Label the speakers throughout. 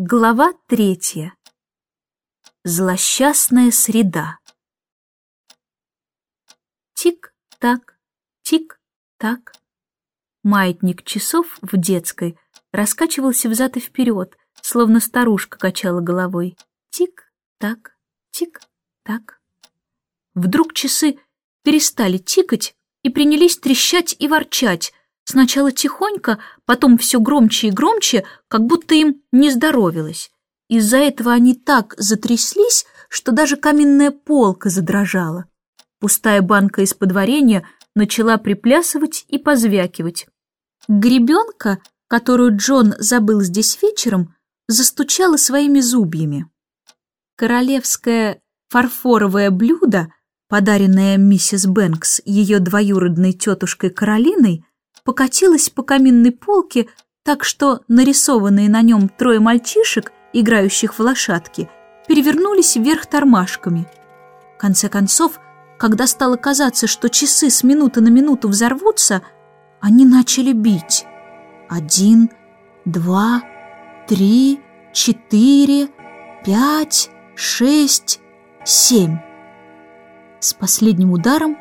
Speaker 1: Глава третья. Злосчастная среда. Тик-так, тик-так. Маятник часов в детской раскачивался взад и вперед, словно старушка качала головой. Тик-так, тик-так. Вдруг часы перестали тикать и принялись трещать и ворчать, Сначала тихонько, потом все громче и громче, как будто им не здоровилось. Из-за этого они так затряслись, что даже каминная полка задрожала. Пустая банка из-под варенья начала приплясывать и позвякивать. Гребенка, которую Джон забыл здесь вечером, застучала своими зубьями. Королевское фарфоровое блюдо, подаренное миссис Бэнкс ее двоюродной тетушкой Каролиной, покатилась по каминной полке, так что нарисованные на нем трое мальчишек, играющих в лошадки, перевернулись вверх тормашками. В конце концов, когда стало казаться, что часы с минуты на минуту взорвутся, они начали бить. Один, два, три, четыре, пять, шесть, семь. С последним ударом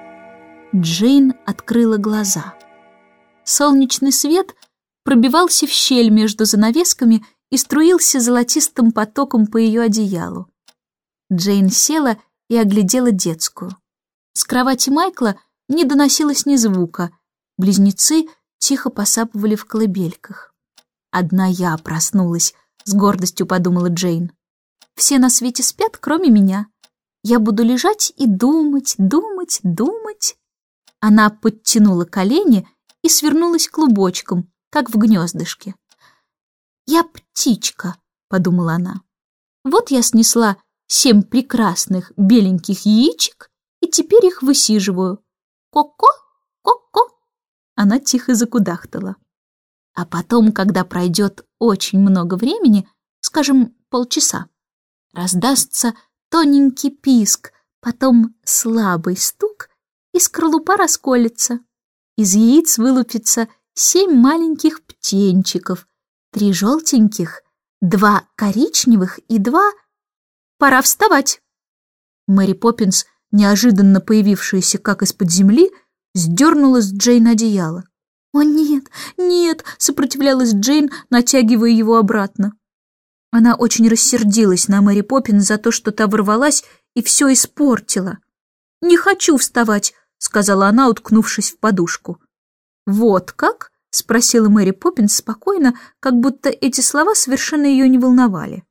Speaker 1: Джейн открыла глаза. Солнечный свет пробивался в щель между занавесками и струился золотистым потоком по ее одеялу. Джейн села и оглядела детскую. С кровати Майкла не доносилось ни звука. Близнецы тихо посапывали в колыбельках. «Одна я проснулась», — с гордостью подумала Джейн. «Все на свете спят, кроме меня. Я буду лежать и думать, думать, думать». Она подтянула колени и свернулась клубочком, как в гнездышке. «Я птичка», — подумала она. «Вот я снесла семь прекрасных беленьких яичек и теперь их высиживаю. Ко-ко, ко-ко». Она тихо закудахтала. А потом, когда пройдет очень много времени, скажем, полчаса, раздастся тоненький писк, потом слабый стук, и скорлупа расколется. Из яиц вылупится семь маленьких птенчиков, три желтеньких, два коричневых и два... Пора вставать. Мэри Поппинс, неожиданно появившаяся как из-под земли, сдернула с Джейн одеяло. «О, нет, нет!» — сопротивлялась Джейн, натягивая его обратно. Она очень рассердилась на Мэри Поппинс за то, что та ворвалась и все испортила. «Не хочу вставать!» — сказала она, уткнувшись в подушку. «Вот как?» — спросила Мэри Поппинс спокойно, как будто эти слова совершенно ее не волновали.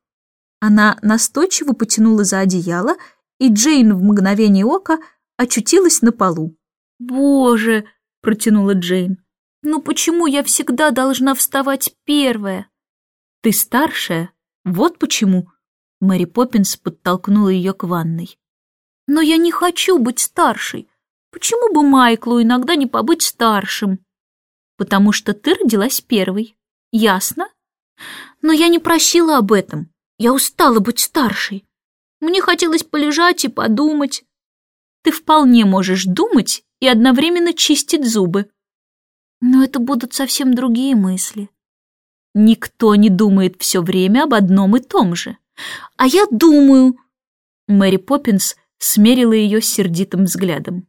Speaker 1: Она настойчиво потянула за одеяло, и Джейн в мгновение ока очутилась на полу. «Боже!» — протянула Джейн. «Ну почему я всегда должна вставать первая?» «Ты старшая? Вот почему!» Мэри Поппинс подтолкнула ее к ванной. «Но я не хочу быть старшей. Почему бы Майклу иногда не побыть старшим? Потому что ты родилась первой. Ясно? Но я не просила об этом. Я устала быть старшей. Мне хотелось полежать и подумать. Ты вполне можешь думать и одновременно чистить зубы. Но это будут совсем другие мысли. Никто не думает все время об одном и том же. А я думаю... Мэри Поппинс смерила ее сердитым взглядом.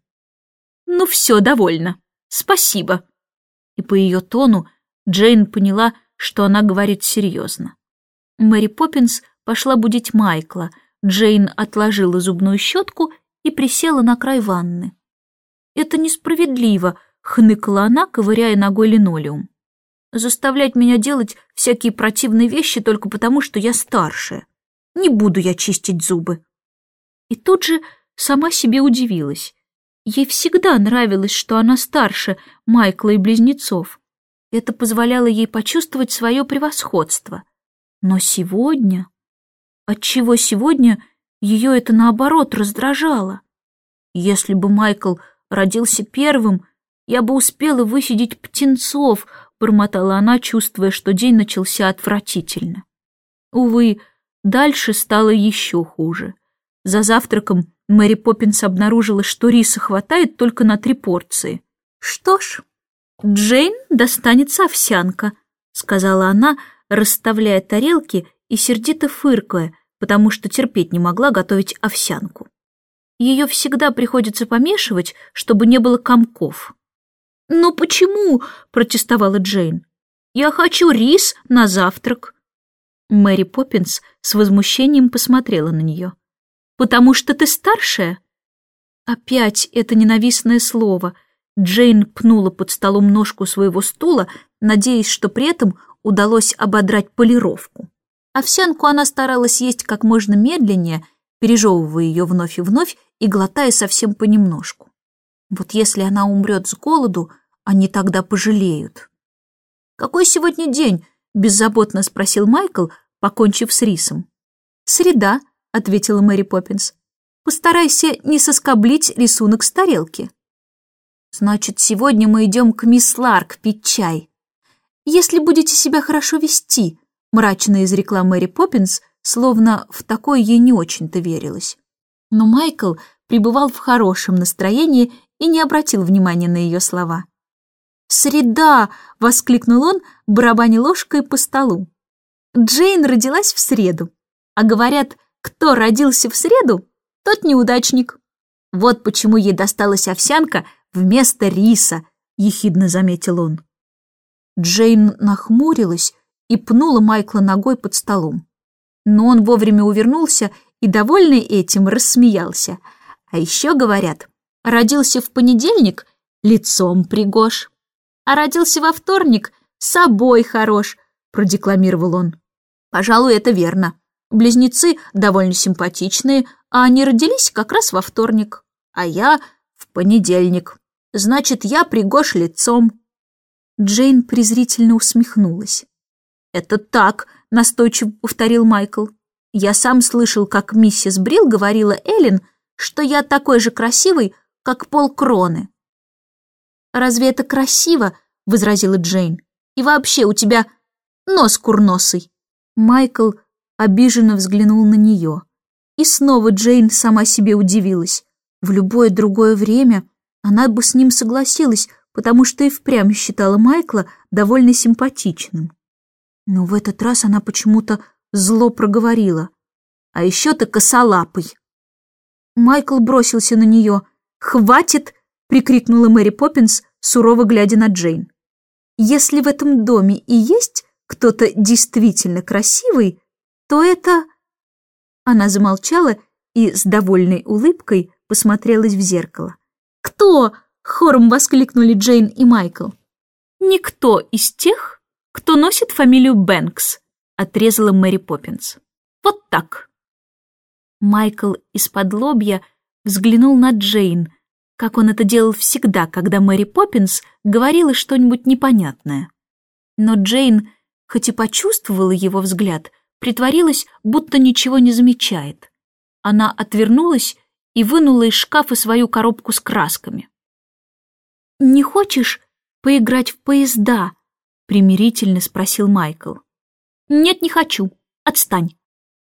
Speaker 1: «Ну все, довольно. Спасибо». И по ее тону Джейн поняла, что она говорит серьезно. Мэри Поппинс пошла будить Майкла. Джейн отложила зубную щетку и присела на край ванны. «Это несправедливо», — хныкала она, ковыряя ногой линолеум. «Заставлять меня делать всякие противные вещи только потому, что я старшая. Не буду я чистить зубы». И тут же сама себе удивилась. Ей всегда нравилось, что она старше Майкла и близнецов. Это позволяло ей почувствовать свое превосходство. Но сегодня... Отчего сегодня ее это, наоборот, раздражало? Если бы Майкл родился первым, я бы успела высидеть птенцов, бормотала она, чувствуя, что день начался отвратительно. Увы, дальше стало еще хуже. За завтраком Мэри Поппинс обнаружила, что риса хватает только на три порции. «Что ж, Джейн достанется овсянка», — сказала она, расставляя тарелки и сердито фыркая, потому что терпеть не могла готовить овсянку. Ее всегда приходится помешивать, чтобы не было комков. «Но почему?» — протестовала Джейн. «Я хочу рис на завтрак». Мэри Поппинс с возмущением посмотрела на нее. «Потому что ты старшая?» Опять это ненавистное слово. Джейн пнула под столом ножку своего стула, надеясь, что при этом удалось ободрать полировку. Овсянку она старалась есть как можно медленнее, пережевывая ее вновь и вновь и глотая совсем понемножку. Вот если она умрет с голоду, они тогда пожалеют. «Какой сегодня день?» — беззаботно спросил Майкл, покончив с рисом. «Среда», — ответила Мэри Поппинс. «Постарайся не соскоблить рисунок с тарелки». «Значит, сегодня мы идем к мисс Ларк пить чай. Если будете себя хорошо вести», — мрачно изрекла Мэри Поппинс, словно в такое ей не очень-то верилось. Но Майкл пребывал в хорошем настроении и не обратил внимания на ее слова. «Среда!» — воскликнул он, барабаня ложкой по столу. «Джейн родилась в среду, а говорят, кто родился в среду, тот неудачник. Вот почему ей досталась овсянка вместо риса», — ехидно заметил он. Джейн нахмурилась и пнула Майкла ногой под столом. Но он вовремя увернулся и, довольный этим, рассмеялся. А еще говорят, родился в понедельник — лицом пригож, а родился во вторник — собой хорош, — продекламировал он. Пожалуй, это верно. Близнецы довольно симпатичные, а они родились как раз во вторник, а я в понедельник. Значит, я пригож лицом. Джейн презрительно усмехнулась. «Это так», — настойчиво повторил Майкл. Я сам слышал, как миссис Брил говорила Эллен, что я такой же красивый, как пол кроны. «Разве это красиво?» — возразила Джейн. «И вообще у тебя нос курносый». Майкл обиженно взглянул на нее. И снова Джейн сама себе удивилась. В любое другое время она бы с ним согласилась, потому что и впрямь считала Майкла довольно симпатичным. Но в этот раз она почему-то зло проговорила. «А еще ты косолапый!» Майкл бросился на нее. «Хватит!» — прикрикнула Мэри Поппинс, сурово глядя на Джейн. «Если в этом доме и есть кто-то действительно красивый, то это...» Она замолчала и с довольной улыбкой посмотрелась в зеркало. «Кто?» — хором воскликнули Джейн и Майкл. «Никто из тех, кто носит фамилию Бэнкс», отрезала Мэри Поппинс. «Вот так!» Майкл из-под лобья взглянул на Джейн, как он это делал всегда, когда Мэри Поппинс говорила что-нибудь непонятное. Но Джейн, хоть и почувствовала его взгляд, притворилась, будто ничего не замечает. Она отвернулась и вынула из шкафа свою коробку с красками. «Не хочешь поиграть в поезда?» — примирительно спросил Майкл. «Нет, не хочу. Отстань».